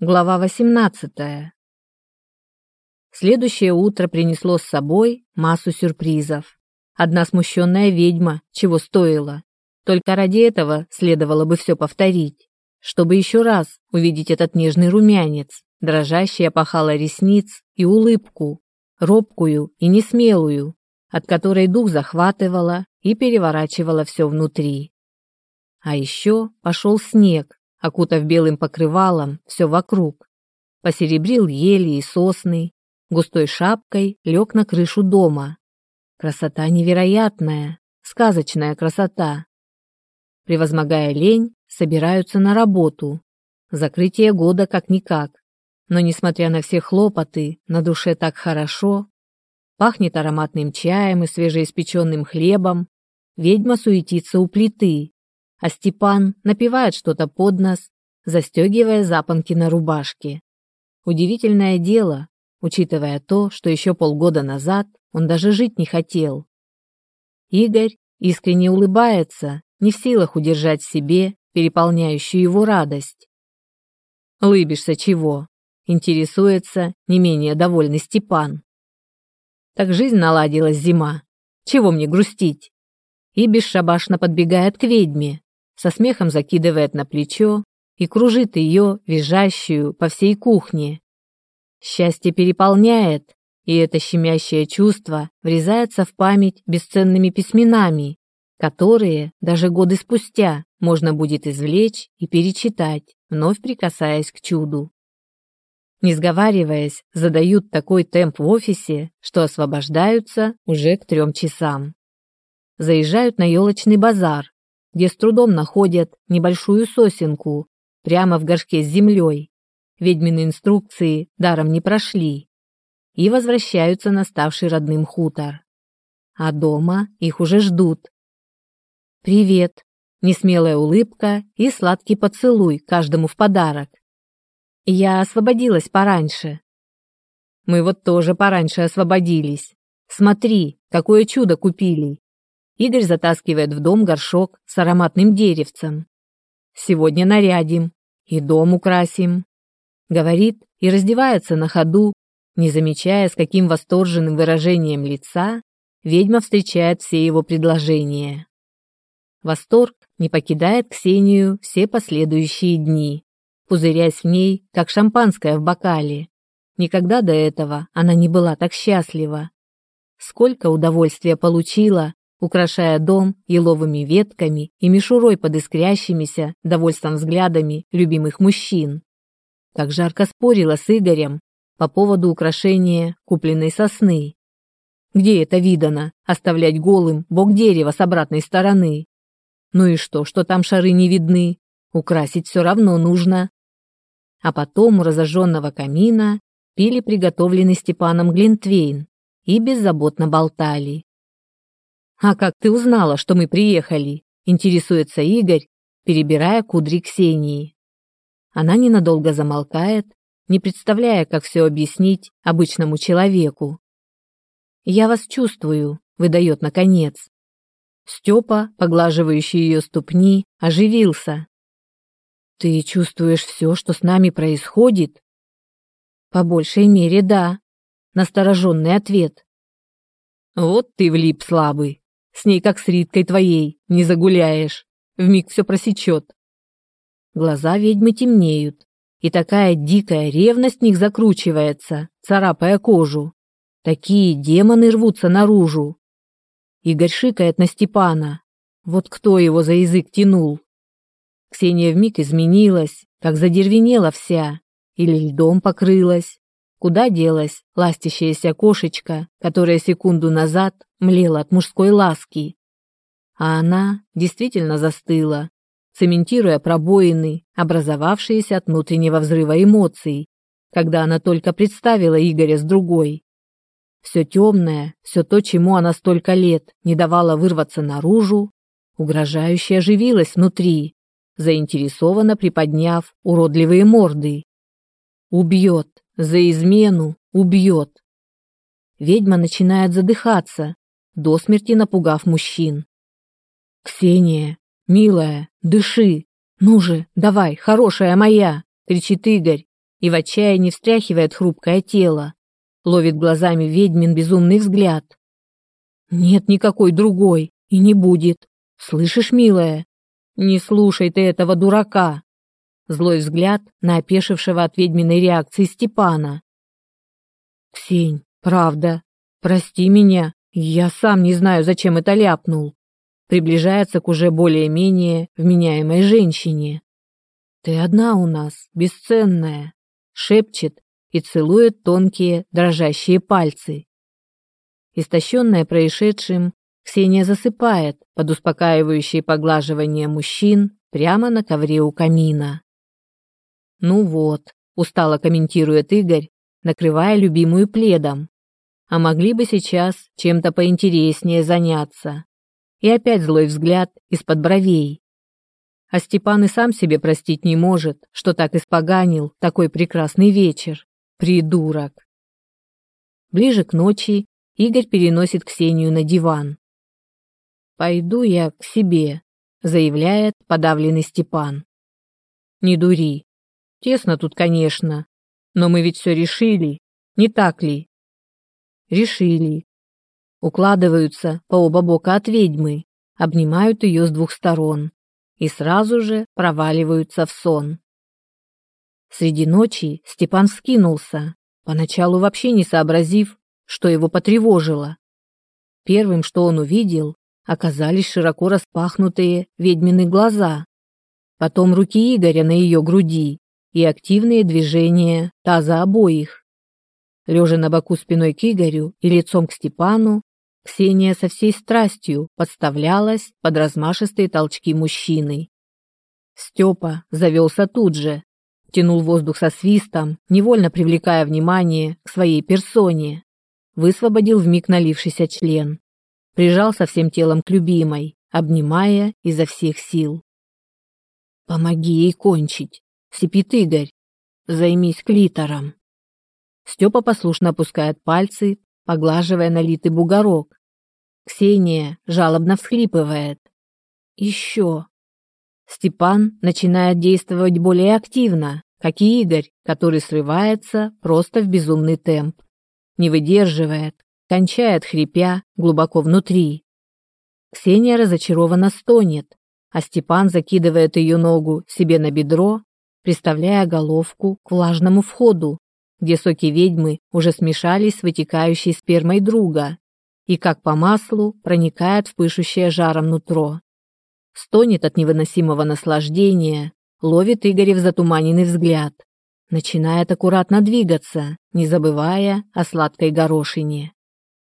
Глава 18. Следующее утро принесло с собой массу сюрпризов. Одна смущенная ведьма, чего стоила. Только ради этого следовало бы все повторить, чтобы еще раз увидеть этот нежный румянец, дрожащий опахало ресниц и улыбку, робкую и несмелую, от которой дух захватывала и переворачивала все внутри. А еще пошел снег, окутав белым покрывалом все вокруг. Посеребрил ели и сосны, густой шапкой лег на крышу дома. Красота невероятная, сказочная красота. Превозмогая лень, собираются на работу. Закрытие года как-никак. Но, несмотря на все хлопоты, на душе так хорошо. Пахнет ароматным чаем и свежеиспеченным хлебом. Ведьма суетится у плиты, а Степан напевает что-то под нос, застегивая запонки на рубашке. Удивительное дело, учитывая то, что еще полгода назад он даже жить не хотел. Игорь искренне улыбается, не в силах удержать в себе переполняющую его радость. «Лыбишься чего?» — интересуется не менее довольный Степан. «Так жизнь наладилась зима. Чего мне грустить?» И бесшабашно подбегает к ведьме, со смехом закидывает на плечо и кружит ее, визжащую, по всей кухне. Счастье переполняет, и это щемящее чувство врезается в память бесценными письменами, которые даже годы спустя можно будет извлечь и перечитать, вновь прикасаясь к чуду. Не сговариваясь, задают такой темп в офисе, что освобождаются уже к трем часам. Заезжают на елочный базар, где с трудом находят небольшую сосенку прямо в горшке с землей. Ведьмины инструкции даром не прошли. И возвращаются на ставший родным хутор. А дома их уже ждут. «Привет!» Несмелая улыбка и сладкий поцелуй каждому в подарок. Я освободилась пораньше. Мы вот тоже пораньше освободились. Смотри, какое чудо купили. Игорь затаскивает в дом горшок с ароматным деревцем. «Сегодня нарядим и дом украсим», — говорит и раздевается на ходу, не замечая, с каким восторженным выражением лица ведьма встречает все его предложения. Восторг не покидает Ксению все последующие дни, пузырясь в ней, как шампанское в бокале. Никогда до этого она не была так счастлива. Сколько удовольствия получила, украшая дом еловыми ветками и мишурой под искрящимися довольством взглядами любимых мужчин. Как жарко спорила с Игорем по поводу украшения купленной сосны. Где это видано, оставлять голым бок дерева с обратной стороны? Ну и что, что там шары не видны? Украсить все равно нужно. А потом у разожженного камина пили приготовленный Степаном Глинтвейн и беззаботно болтали. «А как ты узнала, что мы приехали?» – интересуется Игорь, перебирая кудри Ксении. Она ненадолго замолкает, не представляя, как все объяснить обычному человеку. «Я вас чувствую», – выдает наконец. Степа, поглаживающий ее ступни, оживился. «Ты чувствуешь все, что с нами происходит?» «По большей мере, да», – настороженный ответ. «Вот ты влип слабый», с ней, как с Риткой твоей, не загуляешь. Вмиг все просечет. Глаза ведьмы темнеют, и такая дикая ревность в них закручивается, царапая кожу. Такие демоны рвутся наружу. Игорь шикает на Степана. Вот кто его за язык тянул. Ксения вмиг изменилась, как задервенела вся, или льдом покрылась. Куда делась ластящаяся кошечка, которая секунду назад млела от мужской ласки? А она действительно застыла, цементируя пробоины, образовавшиеся от внутреннего взрыва эмоций, когда она только представила Игоря с другой. Все темное, все то, чему она столько лет не давала вырваться наружу, угрожающе оживилось внутри, заинтересованно приподняв уродливые морды. Убьет, за измену убьет. Ведьма начинает задыхаться, до смерти напугав мужчин. «Ксения, милая, дыши! Ну же, давай, хорошая моя!» — кричит Игорь, и в отчаянии встряхивает хрупкое тело, ловит глазами ведьмин безумный взгляд. Нет никакой другой и не будет. Слышишь, милая? Не слушай ты этого дурака. Злой взгляд на опешившего от ведьминой реакции Степана. Ксень, правда, прости меня, я сам не знаю, зачем это ляпнул. Приближается к уже более-менее вменяемой женщине. Ты одна у нас, бесценная, шепчет и целует тонкие дрожащие пальцы. Истощенная происшедшим, Ксения засыпает под успокаивающее поглаживание мужчин прямо на ковре у камина. «Ну вот», — устало комментирует Игорь, накрывая любимую пледом. «А могли бы сейчас чем-то поинтереснее заняться». И опять злой взгляд из-под бровей. А Степан и сам себе простить не может, что так испоганил такой прекрасный вечер. Придурок. Ближе к ночи Игорь переносит Ксению на диван. «Пойду я к себе», — заявляет подавленный Степан. «Не дури. Тесно тут, конечно, но мы ведь все решили, не так ли?» «Решили». Укладываются по оба бока от ведьмы, обнимают ее с двух сторон и сразу же проваливаются в сон. Среди ночи Степан вскинулся, поначалу вообще не сообразив, что его потревожило. Первым, что он увидел, оказались широко распахнутые ведьмины глаза, потом руки Игоря на ее груди и активные движения таза обоих. Лежа на боку спиной к Игорю и лицом к Степану, Ксения со всей страстью подставлялась под размашистые толчки мужчины. Степа завелся тут же, тянул воздух со свистом, невольно привлекая внимание к своей персоне, высвободил вмиг налившийся член, прижался всем телом к любимой, обнимая изо всех сил. «Помоги ей кончить, сипит Игорь, займись клитором». Степа послушно опускает пальцы, поглаживая налитый бугорок, Ксения жалобно всхлипывает. Еще. Степан начинает действовать более активно, как и Игорь, который срывается просто в безумный темп. Не выдерживает, кончает хрипя глубоко внутри. Ксения разочарованно стонет, а Степан закидывает ее ногу себе на бедро, приставляя головку к влажному входу, где соки ведьмы уже смешались с вытекающей спермой друга и как по маслу проникает в пышущее жаром нутро. Стонет от невыносимого наслаждения, ловит Игорев затуманенный взгляд, начинает аккуратно двигаться, не забывая о сладкой горошине.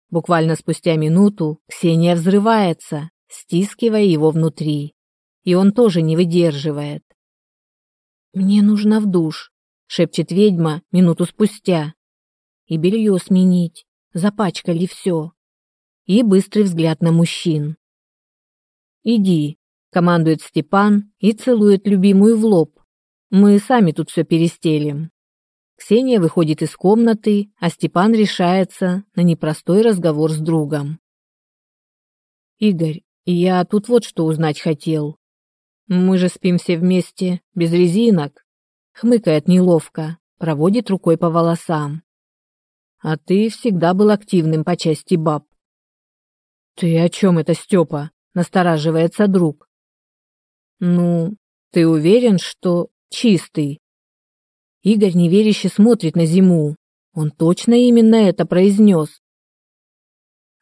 Буквально спустя минуту Ксения взрывается, стискивая его внутри, и он тоже не выдерживает. «Мне нужно в душ», — шепчет ведьма минуту спустя. «И белье сменить, запачкали все» и быстрый взгляд на мужчин. «Иди», — командует Степан и целует любимую в лоб. «Мы сами тут все перестелим». Ксения выходит из комнаты, а Степан решается на непростой разговор с другом. «Игорь, я тут вот что узнать хотел. Мы же спим все вместе, без резинок», — хмыкает неловко, проводит рукой по волосам. «А ты всегда был активным по части баб. «Ты о чем это, Степа?» — настораживается друг. «Ну, ты уверен, что чистый?» Игорь неверяще смотрит на зиму. Он точно именно это произнес.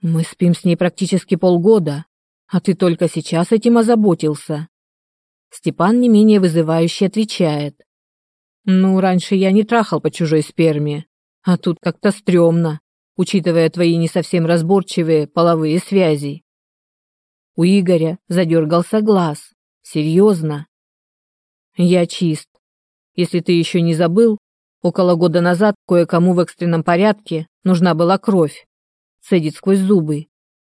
«Мы спим с ней практически полгода, а ты только сейчас этим озаботился». Степан не менее вызывающе отвечает. «Ну, раньше я не трахал по чужой сперме, а тут как-то стрёмно учитывая твои не совсем разборчивые половые связи. У Игоря задергался глаз. Серьезно. Я чист. Если ты еще не забыл, около года назад кое-кому в экстренном порядке нужна была кровь. Цедит сквозь зубы.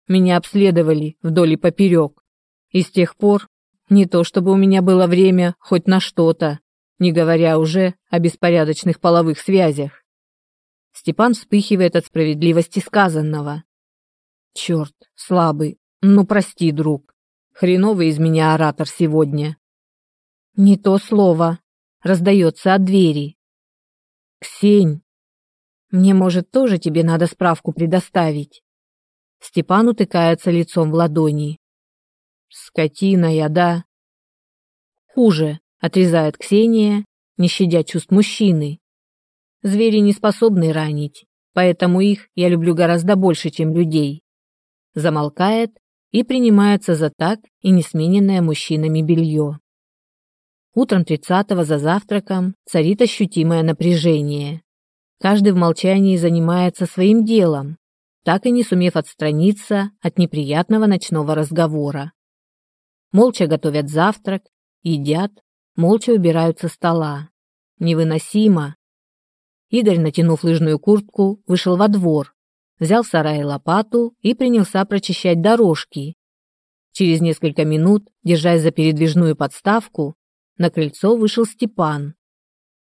Меня обследовали вдоль и поперек. И с тех пор не то чтобы у меня было время хоть на что-то, не говоря уже о беспорядочных половых связях. Степан вспыхивает от справедливости сказанного. Черт, слабый. Ну, прости, друг. Хреновый из меня оратор сегодня. Не то слово. Раздается от двери. Ксень, мне, может, тоже тебе надо справку предоставить. Степан утыкается лицом в ладони. Скотина я, да. Хуже, отрезает Ксения, не щадя чувств мужчины. Звери не способны ранить, поэтому их я люблю гораздо больше, чем людей. Замолкает и принимается за так и несмененное мужчинами белье. Утром 30-го за завтраком царит ощутимое напряжение. Каждый в молчании занимается своим делом, так и не сумев отстраниться от неприятного ночного разговора. Молча готовят завтрак, едят, молча убирают со стола. Невыносимо. Игорь, натянув лыжную куртку, вышел во двор, взял в сарае лопату и принялся прочищать дорожки. Через несколько минут, держась за передвижную подставку, на крыльцо вышел Степан.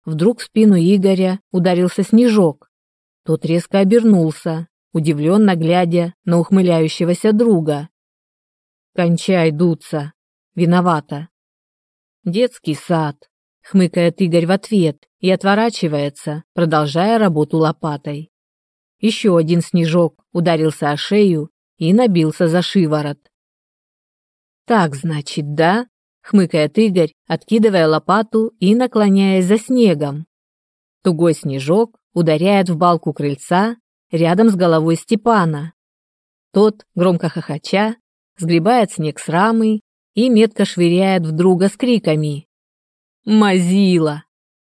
Вдруг в спину Игоря ударился снежок. Тот резко обернулся, удивленно глядя на ухмыляющегося друга. «Кончай дуться! Виновата!» «Детский сад!» — хмыкает Игорь в ответ и отворачивается, продолжая работу лопатой. Еще один снежок ударился о шею и набился за шиворот. «Так, значит, да?» хмыкает Игорь, откидывая лопату и наклоняясь за снегом. Тугой снежок ударяет в балку крыльца рядом с головой Степана. Тот, громко хохоча, сгребает снег с рамы и метко швыряет в друга с криками. «Мазила!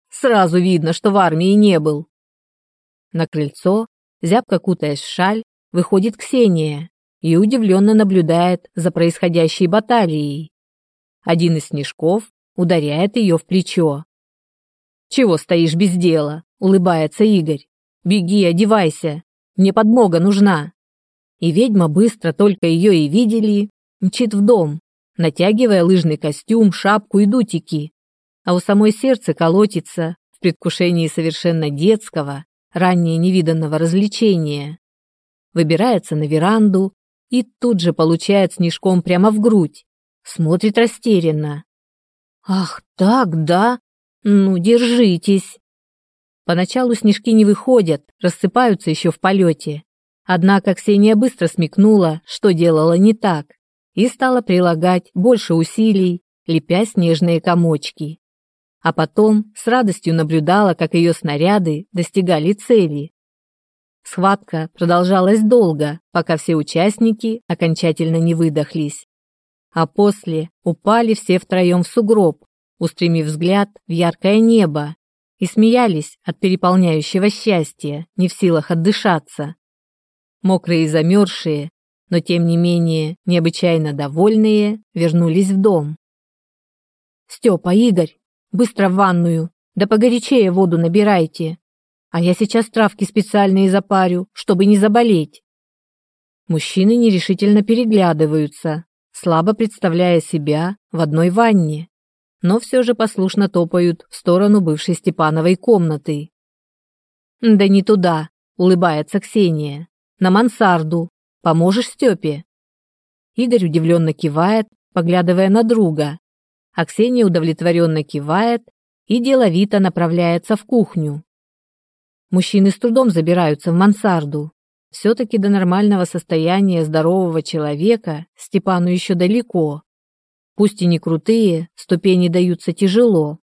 Сразу видно, что в армии не был!» На крыльцо, зябко кутаясь в шаль, выходит Ксения и удивленно наблюдает за происходящей баталией. Один из снежков ударяет ее в плечо. «Чего стоишь без дела?» — улыбается Игорь. «Беги, одевайся. Мне подмога нужна». И ведьма быстро, только ее и видели, мчит в дом, натягивая лыжный костюм, шапку и дутики. А у самой сердце колотится в предвкушении совершенно детского, ранее невиданного развлечения. Выбирается на веранду и тут же получает снежком прямо в грудь смотрит растерянно. «Ах, так, да? Ну, держитесь!» Поначалу снежки не выходят, рассыпаются еще в полете. Однако Ксения быстро смекнула, что делала не так, и стала прилагать больше усилий, лепя снежные комочки. А потом с радостью наблюдала, как ее снаряды достигали цели. Схватка продолжалась долго, пока все участники окончательно не выдохлись а после упали все втроем в сугроб, устремив взгляд в яркое небо, и смеялись от переполняющего счастья, не в силах отдышаться. Мокрые и замерзшие, но тем не менее необычайно довольные, вернулись в дом. «Степа, Игорь, быстро в ванную, да погорячее воду набирайте, а я сейчас травки специальные запарю, чтобы не заболеть». Мужчины нерешительно переглядываются, слабо представляя себя в одной ванне, но все же послушно топают в сторону бывшей Степановой комнаты. «Да не туда», — улыбается Ксения. «На мансарду. Поможешь Степе?» Игорь удивленно кивает, поглядывая на друга, а Ксения удовлетворенно кивает и деловито направляется в кухню. Мужчины с трудом забираются в мансарду, все-таки до нормального состояния здорового человека Степану еще далеко. Пусть и не крутые, ступени даются тяжело.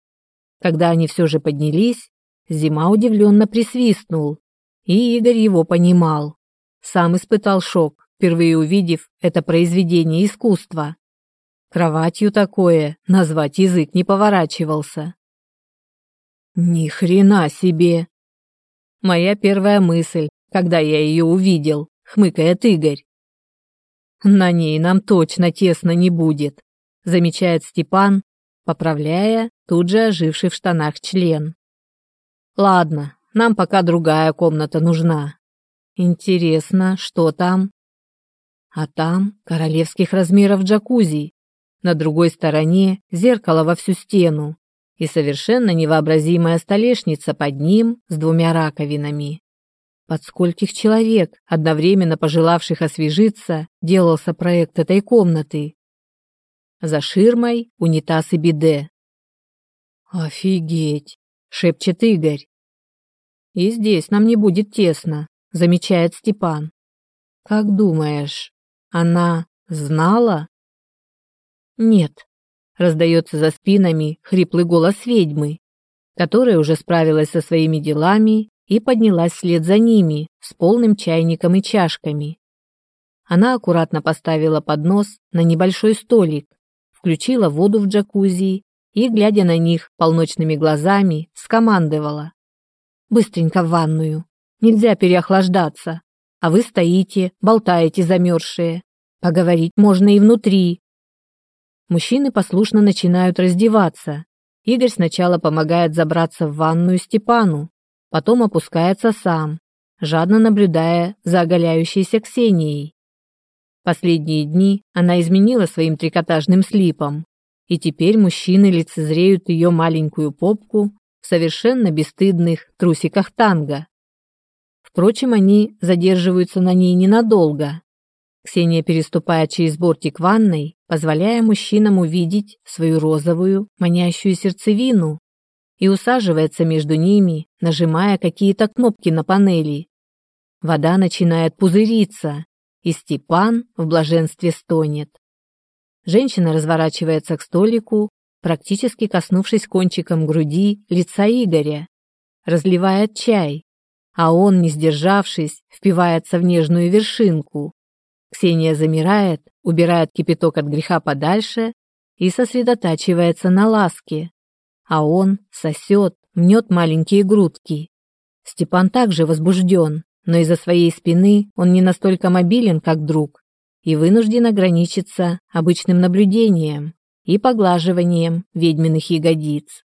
Когда они все же поднялись, Зима удивленно присвистнул, и Игорь его понимал. Сам испытал шок, впервые увидев это произведение искусства. Кроватью такое назвать язык не поворачивался. Ни хрена себе! Моя первая мысль когда я ее увидел», — хмыкает Игорь. «На ней нам точно тесно не будет», — замечает Степан, поправляя тут же оживший в штанах член. «Ладно, нам пока другая комната нужна. Интересно, что там?» А там королевских размеров джакузи, на другой стороне зеркало во всю стену и совершенно невообразимая столешница под ним с двумя раковинами. Под скольких человек, одновременно пожелавших освежиться, делался проект этой комнаты? За ширмой унитаз и биде. «Офигеть!» — шепчет Игорь. И здесь нам не будет тесно, замечает Степан. Как думаешь, она знала? Нет, раздается за спинами хриплый голос ведьмы, которая уже справилась со своими делами и поднялась вслед за ними с полным чайником и чашками. Она аккуратно поставила поднос на небольшой столик, включила воду в джакузи и, глядя на них полночными глазами, скомандовала. «Быстренько в ванную. Нельзя переохлаждаться. А вы стоите, болтаете замерзшие. Поговорить можно и внутри». Мужчины послушно начинают раздеваться. Игорь сначала помогает забраться в ванную Степану, потом опускается сам, жадно наблюдая за оголяющейся Ксенией. Последние дни она изменила своим трикотажным слипом, и теперь мужчины лицезреют ее маленькую попку в совершенно бесстыдных трусиках танго. Впрочем, они задерживаются на ней ненадолго. Ксения переступает через бортик ванной, позволяя мужчинам увидеть свою розовую, манящую сердцевину, и усаживается между ними, нажимая какие-то кнопки на панели. Вода начинает пузыриться, и Степан в блаженстве стонет. Женщина разворачивается к столику, практически коснувшись кончиком груди лица Игоря, разливает чай, а он, не сдержавшись, впивается в нежную вершинку. Ксения замирает, убирает кипяток от греха подальше и сосредотачивается на ласке, а он сосет, мнет маленькие грудки. Степан также возбужден, но из-за своей спины он не настолько мобилен, как друг, и вынужден ограничиться обычным наблюдением и поглаживанием ведьминых ягодиц.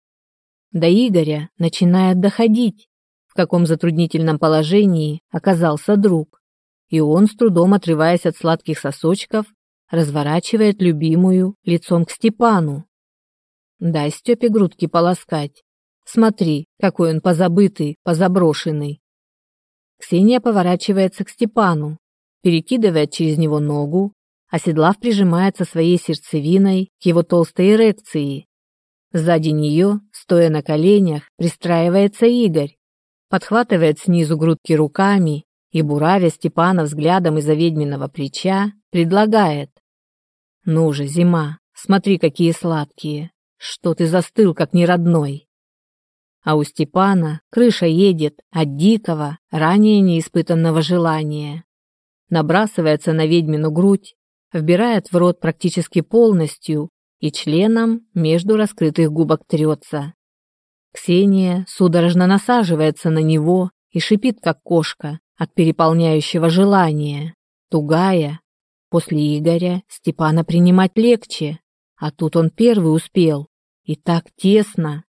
До Игоря начинает доходить, в каком затруднительном положении оказался друг, и он, с трудом отрываясь от сладких сосочков, разворачивает любимую лицом к Степану. Дай Степе грудки полоскать. Смотри, какой он позабытый, позаброшенный. Ксения поворачивается к Степану, перекидывает через него ногу, оседлав прижимается своей сердцевиной к его толстой эрекции. Сзади нее, стоя на коленях, пристраивается Игорь, подхватывает снизу грудки руками и, буравя Степана взглядом из-за ведьминого плеча, предлагает. «Ну же, зима, смотри, какие сладкие! Что ты застыл, как неродной!» а у Степана крыша едет от дикого, ранее неиспытанного желания. Набрасывается на ведьмину грудь, вбирает в рот практически полностью и членом между раскрытых губок трется. Ксения судорожно насаживается на него и шипит, как кошка, от переполняющего желания. Тугая. После Игоря Степана принимать легче, а тут он первый успел. И так тесно,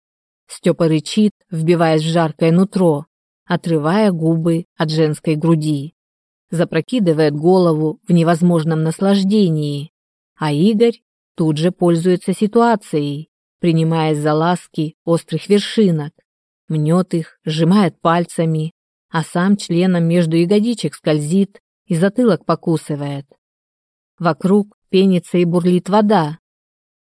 Степа рычит, вбиваясь в жаркое нутро, отрывая губы от женской груди. Запрокидывает голову в невозможном наслаждении. А Игорь тут же пользуется ситуацией, принимаясь за ласки острых вершинок. Мнет их, сжимает пальцами, а сам членом между ягодичек скользит и затылок покусывает. Вокруг пенится и бурлит вода.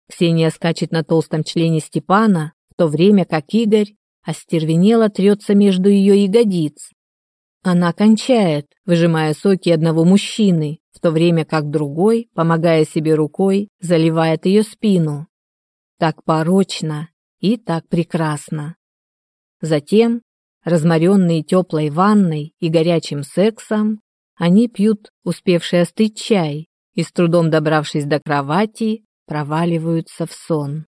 Ксения скачет на толстом члене Степана, то время как Игорь остервенело трется между ее ягодиц. Она кончает, выжимая соки одного мужчины, в то время как другой, помогая себе рукой, заливает ее спину. Так порочно и так прекрасно. Затем, разморенные теплой ванной и горячим сексом, они пьют успевший остыть чай и, с трудом добравшись до кровати, проваливаются в сон.